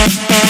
Música